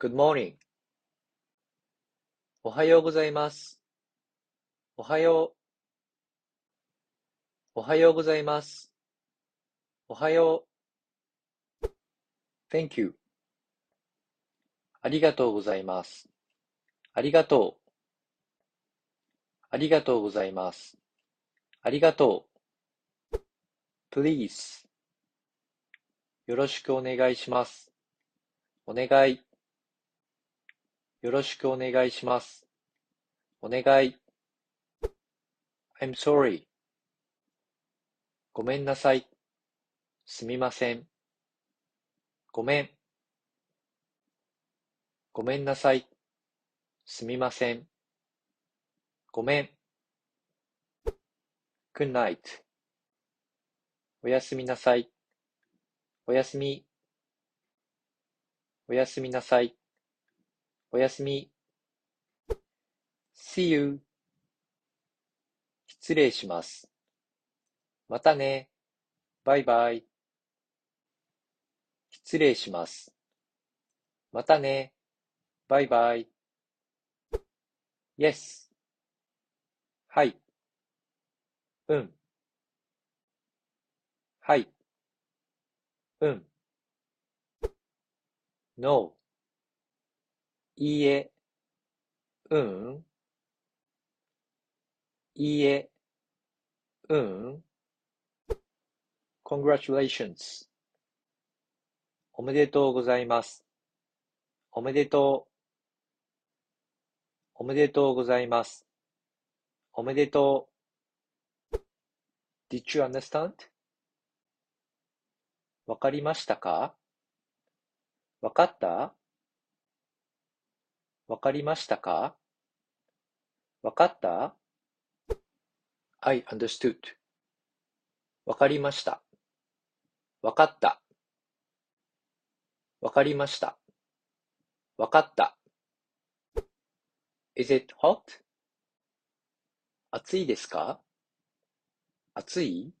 Good morning. おはようございます。おはよう。おはようございます。おはよう。Thank you. ありがとうございます。ありがとう。ありがとうございます。ありがとう。Please. よろしくお願いします。お願い。よろしくお願いします。お願い。I'm sorry. ごめんなさい。すみません。ごめん。ごめんなさい。すみません。ごめん。Good night. おやすみなさい。おやすみ。おやすみなさい。おやすみ。See you. 失礼します。またね。バイバイ。失礼します。またね。バイバイ。Yes. はい。うん。はい。うん。No. いいえ。うん。いいえ。うん。Congratulations. おめでとうございます。おめでとう。おめでとうございます。おめでとう。Did you understand? わかりましたか？わかった？わかりましたか？わかった ?I understood. わかりました。わかった。わかりました。わかった。Is it hot? 暑いですか？暑い？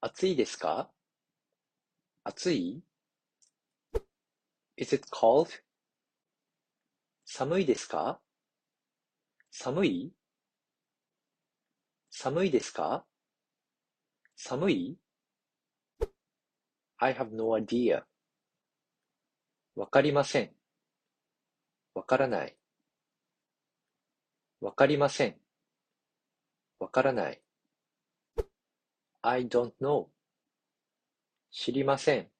暑いですか？暑い ?Is it cold? 寒いですか？寒い？寒いですか？寒い ?I have no idea. わかりません。わからない。わかりません。わからない。I don't know. 知りません。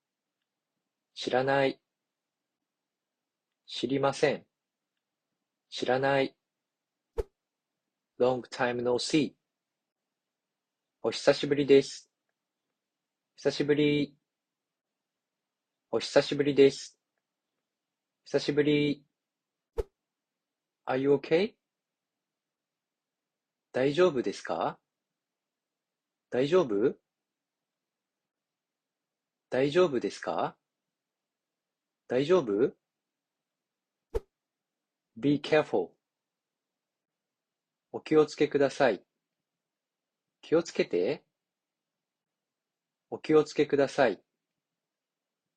知らない。知りません。知らない。long time no see. お久しぶりです。久しぶり。お久しぶりです。久しぶり。Are you okay? 大丈夫ですか？大丈夫？大丈夫ですか？大丈夫？?Be careful. お気をつけください。気をつけて。お気をつけください。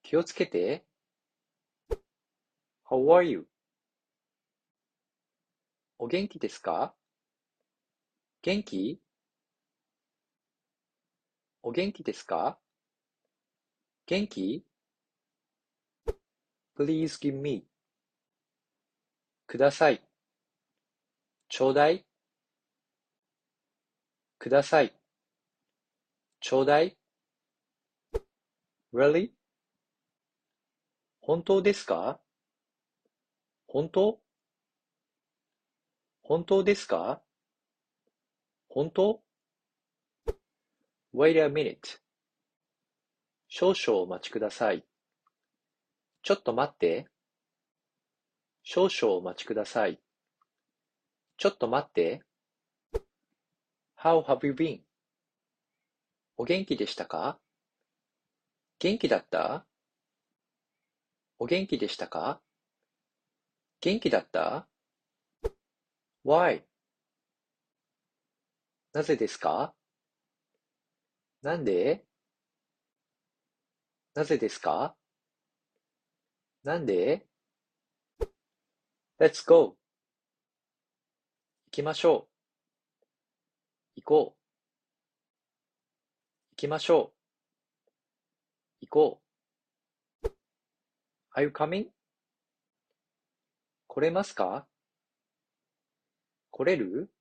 気をつけて。How are you? お元気ですか？元気？お元気ですか？元気 ?Please give me. ください。ちょうだい。ください。ちょうだい。Really? 本当ですか？本当？本当ですか？本当 ?Wait a minute. 少々お待ちください。ちょっと待って。少々お待ちください。ちょっと待って。How have you been? お元気でしたか？元気だった？お元気でしたか？元気だった ?Why? なぜですか？なんで？なぜですか？なんで？?Let's go! 行きましょう。行こう。行きましょう。行こう。Are you coming? 来れますか？来れる？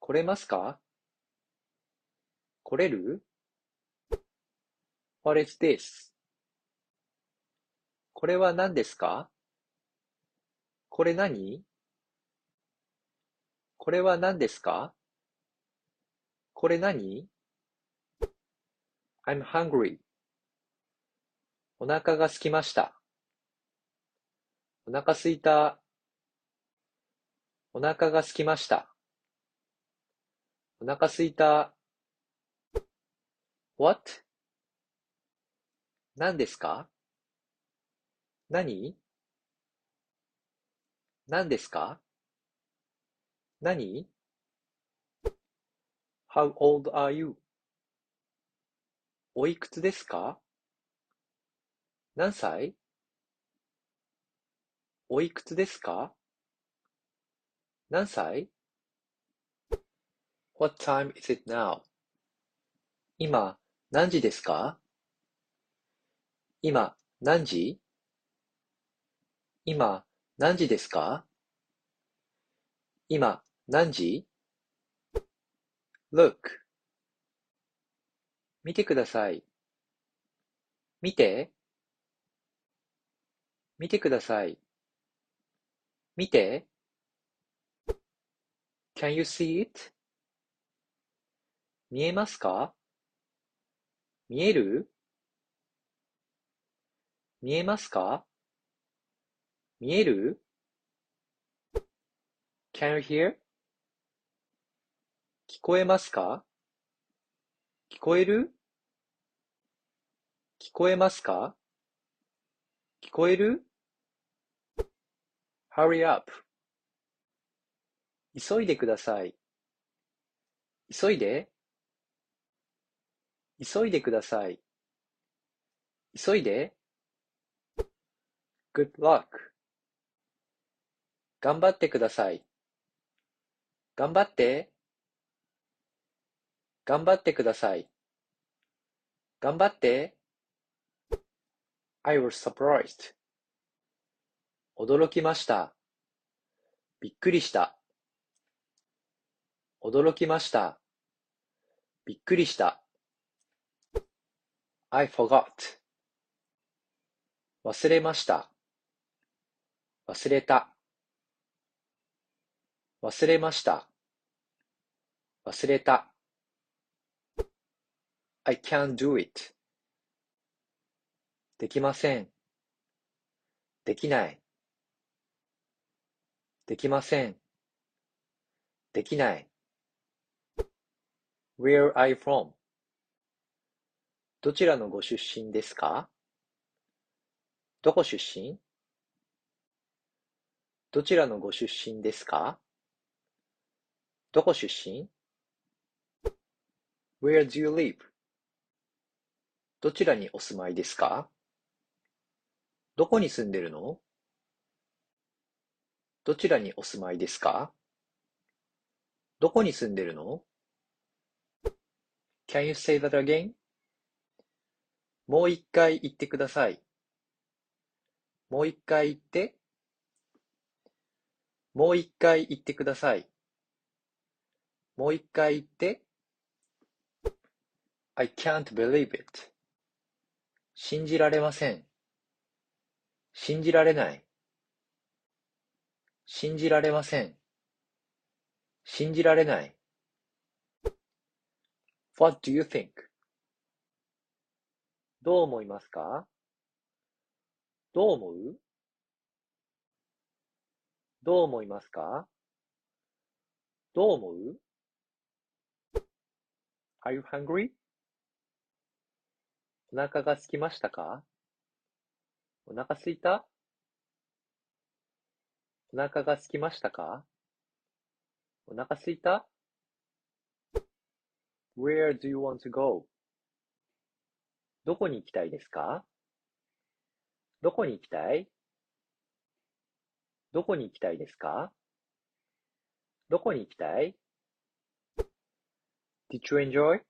来れますか？来れる ?What is this? これは何ですか？これ何？これは何ですか？これ何 ?I'm hungry. お腹が空きました。お腹すいた。お腹が空きました。お腹すいた。What? 何ですか？何？何ですか？何 ?How old are you? おいくつですか？何歳？おいくつですか？何歳 ?What time is it now? 今、何時ですか？今、何時？今、何時ですか？今、何時 ?Look 見てください。見て。見てください。見て。Can you see it? 見えますか？見える？見えますか？見える ?Can you hear? 聞こえますか？聞こえる？聞こえますか？聞こえる ?Hurry up! 急いでください。急いで。急いでください。急いで。Good luck. 頑張ってください。頑張って。頑張ってください。頑張って。I was surprised. 驚きました。びっくりした。驚きました。びっくりした。I forgot. 忘れました。忘れた。忘れました。忘れた。I can't do it. できません。できない。できません。できない。Where are you from? どちらのご出身ですか？どこ出身？どちらのご出身ですか？どこ出身 ?Where do you live? どちらにお住まいですか？どこに住んでるの？どちらにお住まいですか？どこに住んでるの ?Can you say that again? もう一回言ってください。もう一回言って。もう一回言ってください。もう一回言って。I can't believe it. 信じられません。信じられない。信じられません。信じられない。What do you think? どう思いますか？どう思う？どう思いますか？どう思う？?Are you hungry? お腹が空きましたか？お腹すいた？お腹が空きましたか？お腹すいた ?Where do you want to go? どこに行きたいですか？どこに行きたい？どこに行きたいですか？どこに行きたい？?Did you enjoy?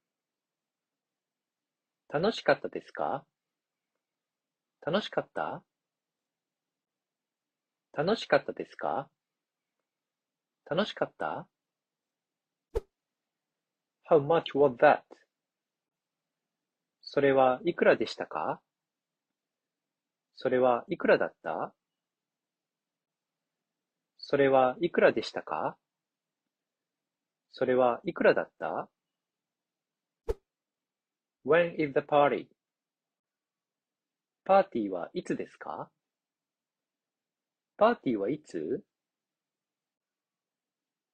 楽しかったですか？楽しかった？楽しかったですか？楽しかった ?How much was that? それはいくらでしたか？それはいくらだった？それはいくらでしたか？それはいくらだった？?When is the party? パーティーはいつですか？パーティーはいつ？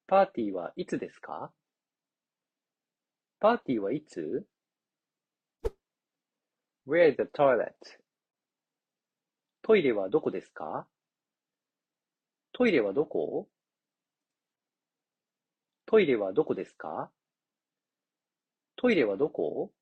パーティーはいつですか？パーティーはいつ ?Where is the toilet? トイレはどこですか？トイレはどこ？トイレはどこですか？トイレはどこ？